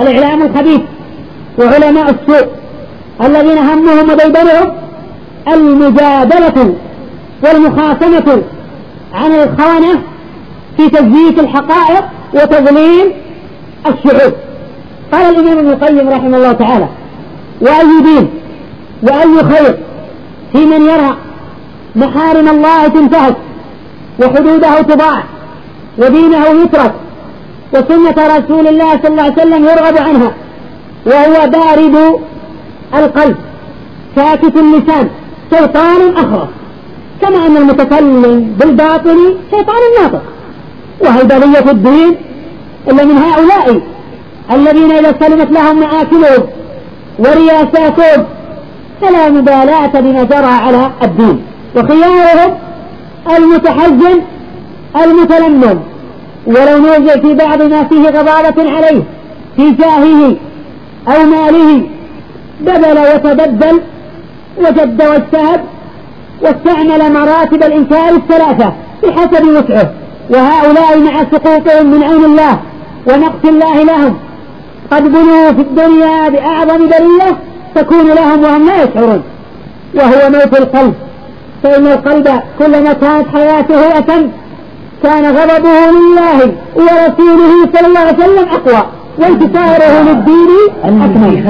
الإعلام الخبيث وعلماء السوء الذين همهم وديدنهم المجادلة والمخاصمة عن الخونة في تزييف الحقائق وتضليل الشعوب. قال الإمام ابن القيم رحمه الله تعالى وأي دين وأي خير في من يرى محارم الله تنتهك وحدوده تضاع ودينه يترك وسنة رسول الله صلى الله عليه وسلم يرغب عنها وهو بارد القلب ساكت اللسان شيطان أخرس كما أن المتكلم بالباطل شيطان ناطق. وهل بلية الدين إلا من هؤلاء الذين إذا سلمت لهم مآكلهم ورياساتهم فلا مبالاة بما جرى على الدين. وخيارهم المتحزن المتلمم. ولو نوزع في بعض ما فيه غضابة عليه في جاهه أو ماله بذل وتبدل وجد واجتهد واستعمل مراتب الإنكار الثلاثة بحسب وسعه. وهؤلاء مع سقوطهم من عون الله ونقص الله لهم. قد بنوا في الدنيا بأعظم بلية تكون لهم وهم لا يشعرون. وهو موت القلب. فإن القلب كلما كانت حياته أتم كان غضبه لله ورسوله صلى الله عليه وسلم أقوى وانتصاره للدين أكمل.